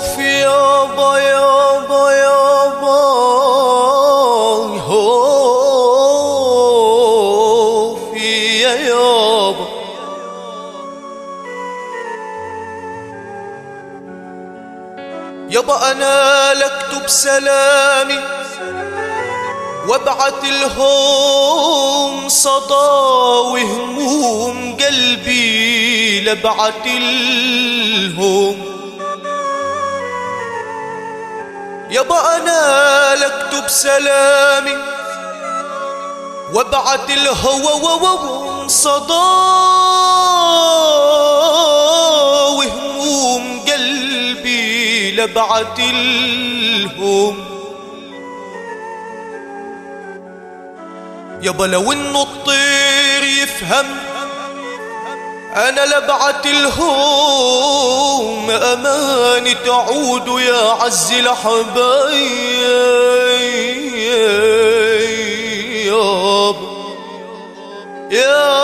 خوف يابا يابا يابا خوف يا يابا يابا أنا لكتب سلامي وابعت الهوم صدى وهموم قلبي لبعت الهوم يابا أنا لكتب سلامي. وابعت الهوى صدى وهموم قلبي لبعت الهوم. يابا لو انه الطير يفهم أنا لبعت الهوم. اماني تعود يا عز يابا يا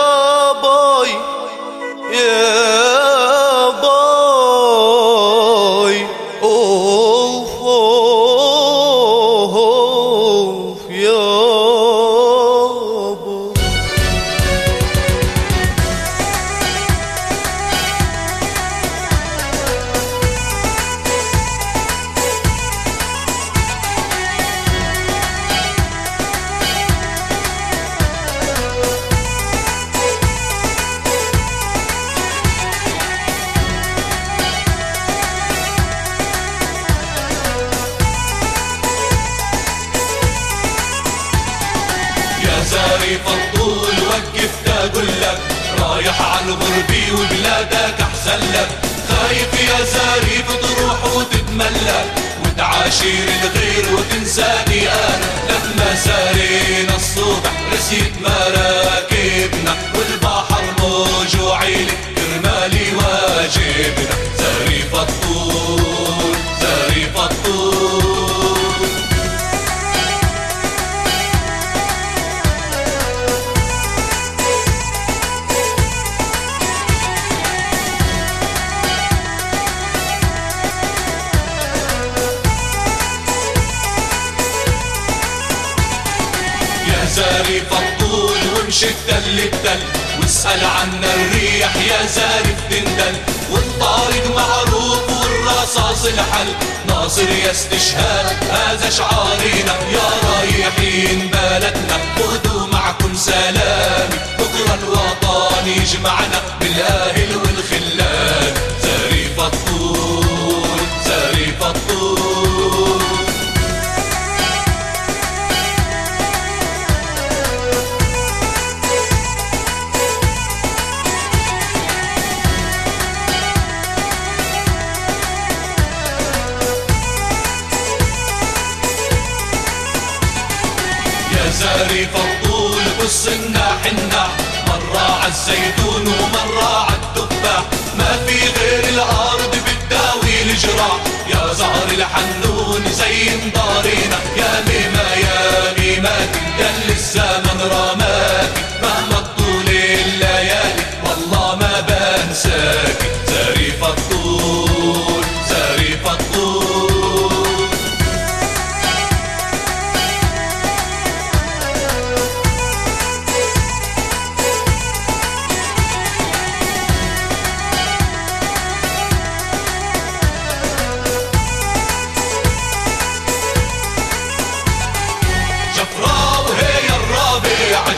على الغربي وبلادك احسن لك. خايف يا زاري بتروح وتتملك. وتعاشر الغير وتنساني أنا. لما سارينا الصبح رسيت مراكبنا. والبحر موجوع لك كرمالي واجبنا. زاري فالطول وامشي التل التل واسأل عنا الريح يا زاري بتندل والطارق معروف والرصاص الحل. ناصر يا استشهاد هذا شعارنا. يا رايحين بلدنا خذوا معكم سلامي بكرة الوطن يجمعنا بالاهل زاري فالطول بالصنا حنا مرة عالزيتون ومرة عالتفاح ما في غير الأرض بتداوي الجراح يا زهر الحنون زين دارنا يا ميمة يا ميماتي يا اللي الزمن رماكي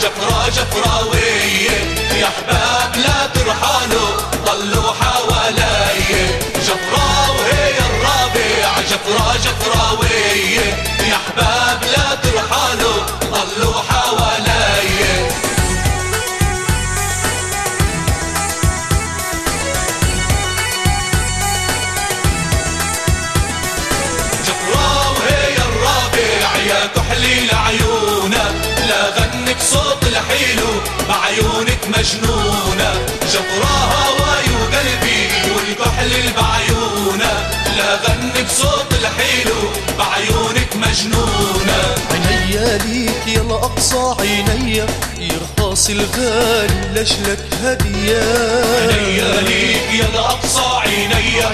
جفرة جفراوية يا أحباب لا ترحلوا ضلوا حوالي. جفرة وهي الربيع جفرة جفراوية يا أحباب لا ترحلوا ضلوا حوالي. جفرة وهي الربيع يا كحلي لعيونك مجنونة جفرة هواي وقلبي والكحل بعيونك لا غنك صوت الحيلو بعيونك مجنونة. عينيا ليك يا الأقصى عينيا يرخص الغالي لجلك هدية؟ عينيا ليك يا الأقصى عينيا.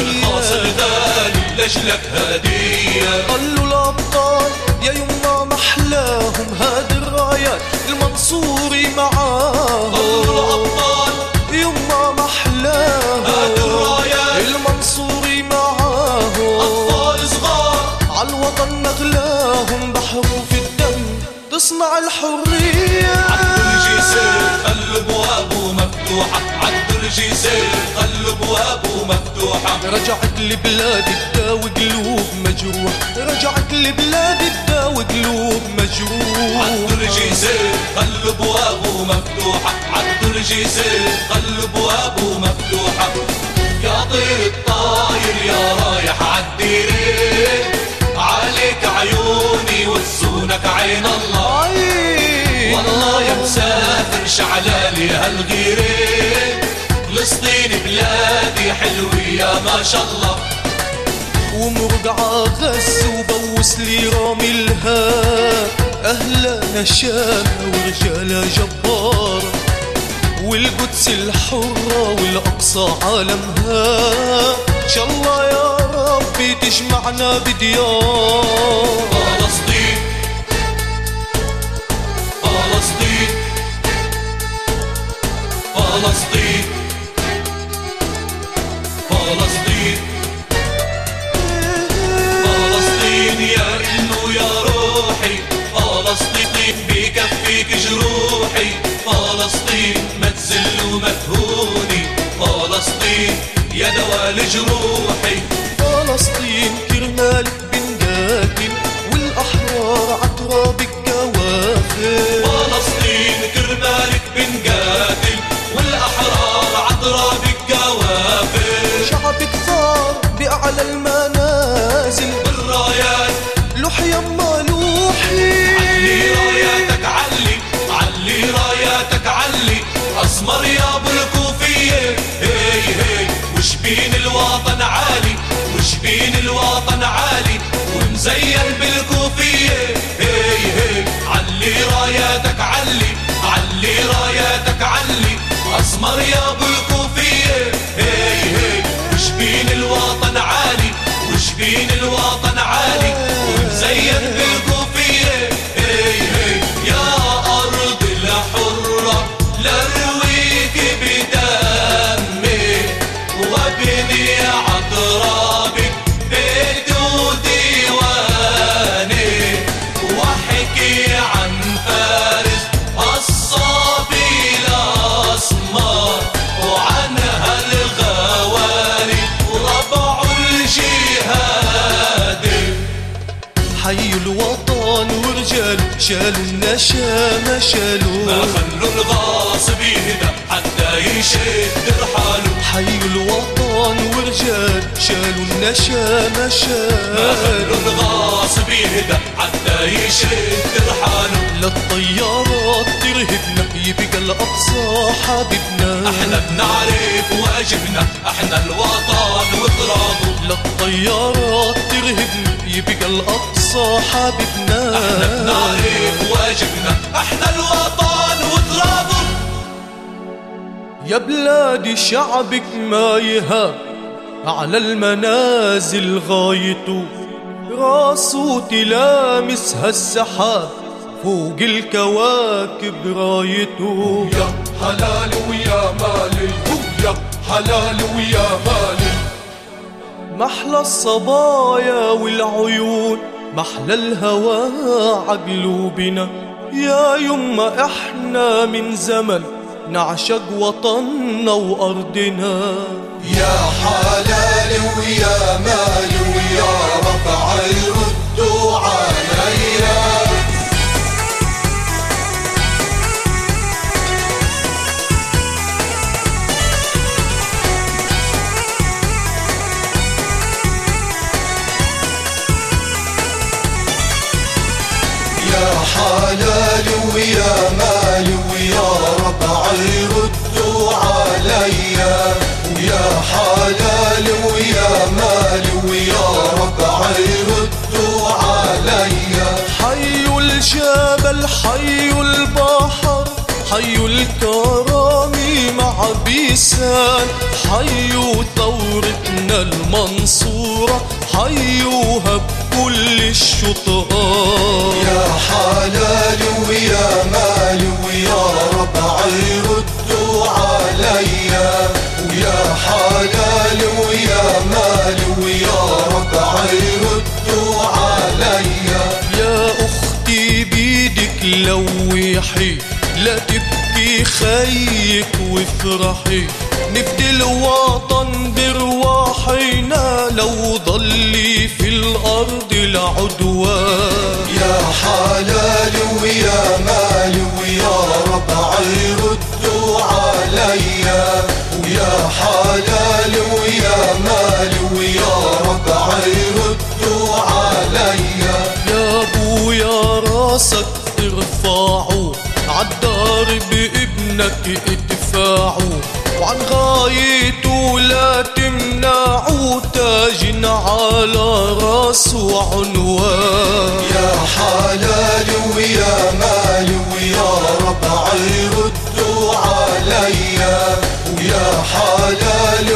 يرخص الغالي لجلك هدية؟ قالوا الأبطال يا يما محلاهم هاد الرايات المنصوري معاهم. الأبطال يما محلاهم هاد الرايات. المنصوري معاهم. أطفال صغار. عالوطن نغلاهم بحروف الدم. تصنع الحرية. عالدرج سير خلوا ابوابه مفتوحة. عالدرج سير خلوا ابوابه مفتوحة رجعت لبلاد تداوي قلوب مجروح. رجعت لبلاد تداوي قلوب مجروح. عالدرج سير خلوا ابوابه مفتوحة عالدرج سير خلوا ابوابه مفتوحة يا طير الطاير يا رايح عالديرين عليك عيوني وتسونك عين الله. والله يا مسافر شعلالي هالغيرين يا ما شاء الله. ومرقعة غز وبوس لي رامي الها أهلا نشامة ورجالة جبارة والقدس الحرة والأقصى عالمها إن شاء الله يا ربي تجمعنا بديار. فلسطين يا دوا لجروحي فلسطين كرمالك Maria. شالوا النشامة ما شالوا خلوا الغاصب يهدى حتى يشد رحاله حي الوطن ورجال شالوا النشامة ما شالوا خلوا الغاصب يهدى حتى يشد رحاله للطيارات ترهبنا يبقى الأقصى حبيبنا. إحنا بنعرف واجبنا إحنا الوطن وترابه. للطيارات ترهبنا يبقى الأقصى حبيبنا. إحنا بنعرف واجبنا إحنا يا بلادي شعبك ما يهاب على المنازل غايته راسه تلامسها السحاب فوق الكواكب رايته يا حلال ويا مالي يا حلال ويا مالي. محلى الصبايا والعيون محلى الهوى عقلوبنا. يا يما إحنا من زمن نعشق وطننا وأرضنا. يا حلال ويا مالي ويا ربع يردوا عليا الجبل حي البحر حيوا الكرامي مع بيسان. حيوا ثورتنا المنصورة حيوها بكل الشطآن يا حلال ويا مال ويا ربع ردوا عليا. ويا حلال لوحي لا تبكي خيك وافرحي. نفدي الوطن برواحنا لو ضلي في الأرض العدوان بابنك ادفعه وعن غايته لا تمنعوا تاج على راسه عنوان. يا حلال ويا مال ويا ربع ردوا عليا ويا حلال